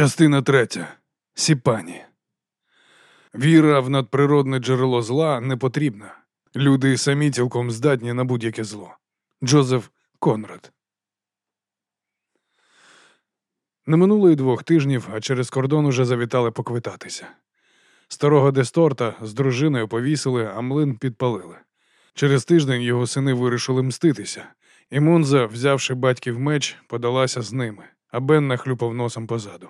Частина третя. Сіпані. Віра в надприродне джерело зла не потрібна. Люди самі цілком здатні на будь-яке зло. Джозеф Конрад. Не минуло й двох тижнів, а через кордон уже завітали поквитатися. Старого Десторта з дружиною повісили, а млин підпалили. Через тиждень його сини вирішили мститися, і Монза, взявши батьків меч, подалася з ними, а Бен нахлюпав носом позаду.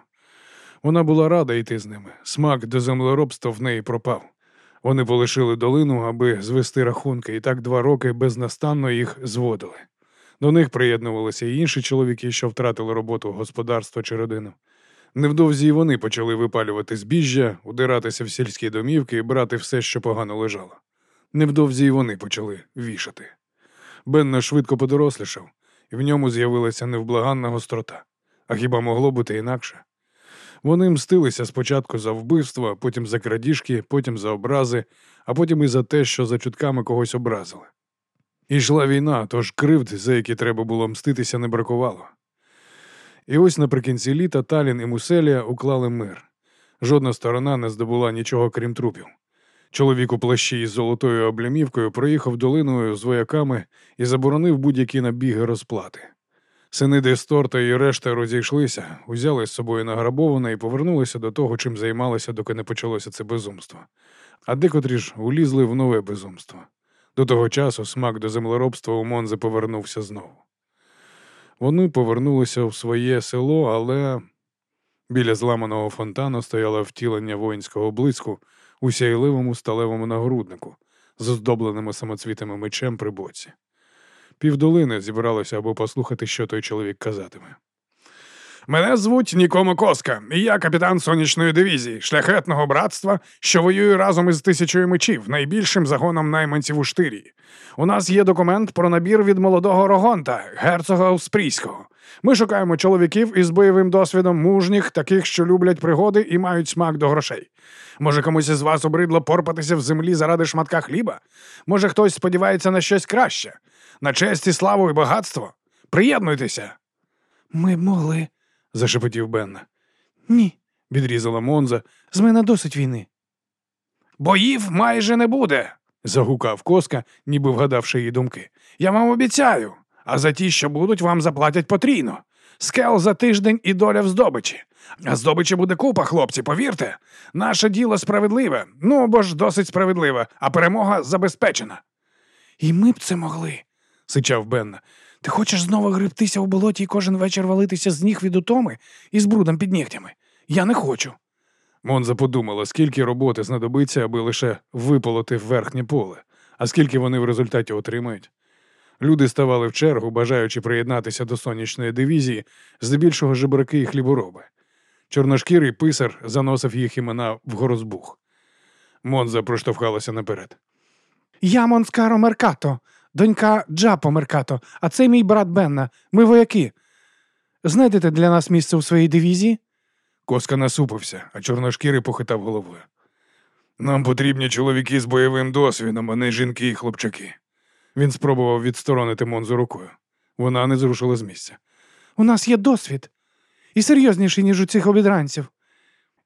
Вона була рада йти з ними. Смак до землеробства в неї пропав. Вони полишили долину, аби звести рахунки, і так два роки безнастанно їх зводили. До них приєднувалися й інші чоловіки, що втратили роботу господарства чи родину. Невдовзі й вони почали випалювати збіжжя, удиратися в сільські домівки і брати все, що погано лежало. Невдовзі й вони почали вішати. Бенна швидко подорослішав, і в ньому з'явилася невблаганна гострота. А хіба могло бути інакше? Вони мстилися спочатку за вбивство, потім за крадіжки, потім за образи, а потім і за те, що за чутками когось образили. І йшла війна, тож кривд, за які треба було мститися, не бракувало. І ось наприкінці літа Талін і Муселія уклали мир. Жодна сторона не здобула нічого крім трупів. Чоловік у плащі із золотою облямівкою проїхав долиною з вояками і заборонив будь-які набіги розплати. Сини Десторта і решта розійшлися, узяли з собою награбоване і повернулися до того, чим займалися, доки не почалося це безумство. А декотрі ж улізли в нове безумство. До того часу смак до землеробства у Монзе повернувся знову. Вони повернулися в своє село, але біля зламаного фонтану стояло втілення воїнського блиску у сяйливому сталевому нагруднику з оздобленими самоцвітами мечем при боці. Півдолини зібралося, аби послухати, що той чоловік казатиме. Мене звуть Нікомо Коска, і я капітан сонячної дивізії, шляхетного братства, що воює разом із тисячою мечів, найбільшим загоном найманців у штирії. У нас є документ про набір від молодого Рогонта, герцога Успрійського. Ми шукаємо чоловіків із бойовим досвідом мужніх, таких, що люблять пригоди і мають смак до грошей. Може, комусь із вас обридло порпатися в землі заради шматка хліба? Може, хтось сподівається на щось краще, на честь і славу і багатство? Приєднуйтеся. Ми б могли, зашепотів Бенна. ні. Відрізала Монза. З мене досить війни. Боїв майже не буде, загукав коска, ніби вгадавши її думки. Я вам обіцяю, а за ті, що будуть, вам заплатять потрійно. Скел за тиждень і доля в здобичі. А здобичі буде купа, хлопці, повірте. Наше діло справедливе, ну бо ж досить справедливе, а перемога забезпечена. І ми б це могли, сичав Бенна. Ти хочеш знову гребтися в болоті і кожен вечір валитися з ніг від утоми і з брудом під нігтями? Я не хочу. Монза подумала, скільки роботи знадобиться, аби лише виполоти верхнє поле, а скільки вони в результаті отримають. Люди ставали в чергу, бажаючи приєднатися до сонячної дивізії, здебільшого жебраки і хлібороби. Чорношкірий писар заносив їх імена в горозбух. Монза проштовхалася наперед. Я Монскаро Меркато, донька Джапо Меркато, а це мій брат Бенна. Ми вояки. Знайдете для нас місце у своїй дивізії? Коска насупився, а чорношкірий похитав головою. Нам потрібні чоловіки з бойовим досвідом, а не жінки і хлопчаки. Він спробував відсторонити Монзу рукою. Вона не зрушила з місця. У нас є досвід і серйозніший, ніж у цих обідранців.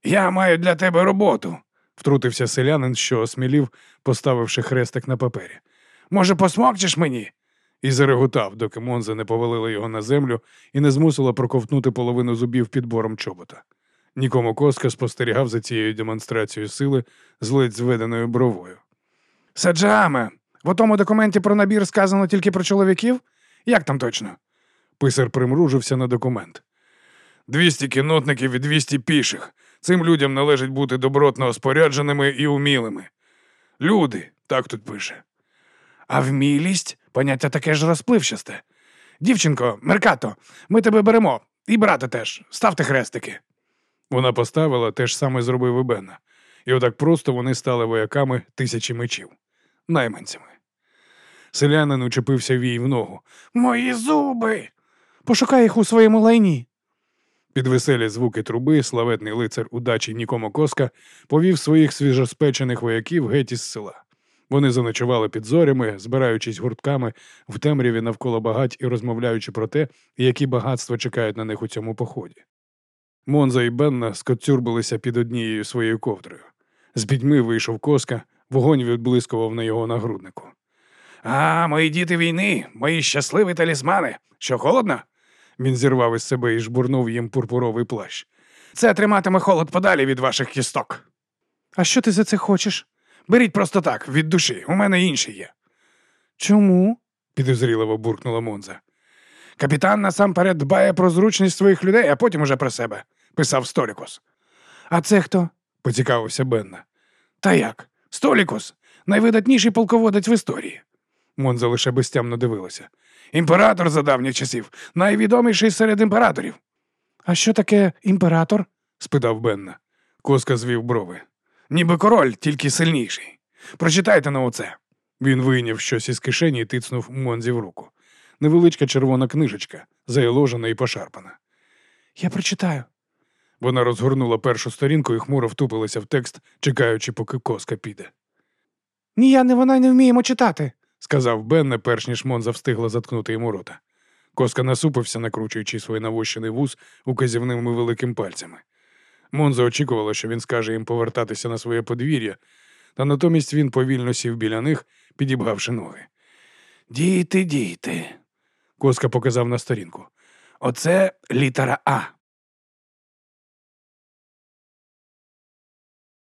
Я маю для тебе роботу, втрутився селянин, що осмілів, поставивши хрестик на папері. Може, посмокчеш мені? І зареготав, доки Монза не повалила його на землю і не змусила проковтнути половину зубів підбором чобота. Нікому коска спостерігав за цією демонстрацією сили з ледь зведеною бровою. Саджаме, в тому документі про набір сказано тільки про чоловіків? Як там точно? Писар примружився на документ. Двісті кінотників і двісті піших. Цим людям належить бути добротно спорядженими і умілими. Люди, так тут пише. А вмілість поняття таке ж розпливчасте. Дівчинко, Меркато, ми тебе беремо, і брата теж, ставте хрестики. Вона поставила те ж саме зробив і Бена. І отак просто вони стали вояками тисячі мечів, найманцями. Селянин учепився вій в ногу. Мої зуби. Пошукай їх у своєму лайні. Під веселі звуки труби славетний лицар удачі Нікомо Коска повів своїх свіжоспечених вояків геть із села. Вони заночували під зорями, збираючись гуртками в темряві навколо багать і розмовляючи про те, які багатства чекають на них у цьому поході. Монза і Бенна скоцюрбилися під однією своєю ковдрою. З пітьми вийшов коска, вогонь відблискував на його нагруднику. А, мої діти війни, мої щасливі талісмани. Що холодно? Він зірвав із себе і жбурнув їм пурпуровий плащ. Це триматиме холод подалі від ваших кісток. А що ти за це хочеш? Беріть просто так, від душі, у мене інші є. Чому? підозріливо буркнула Монза. Капітан насамперед дбає про зручність своїх людей, а потім уже про себе, писав Столікус. А це хто? поцікавився Бенна. Та як? Столікус, найвидатніший полководець в історії. Монза лише безтямно дивилася. Імператор за давніх часів, найвідоміший серед імператорів, А що таке імператор? спитав Бенна. Коска звів брови. Ніби король, тільки сильніший. Прочитайте на оце. Він вийняв щось із кишені і тицнув Монзі в руку. Невеличка червона книжечка, заяложена і пошарпана. Я прочитаю. Вона розгорнула першу сторінку і хмуро втупилася в текст, чекаючи, поки коска піде. Ні, я не вона не вміємо читати. сказав Бенне, перш ніж Монза встигла заткнути йому рота. Коска насупився, накручуючи свій навощений вуз указівними великим пальцями. Монза очікувала, що він скаже їм повертатися на своє подвір'я, та натомість він повільно сів біля них, підібгавши ноги. Діти, діти. Коска показав на сторінку. Оце літера А.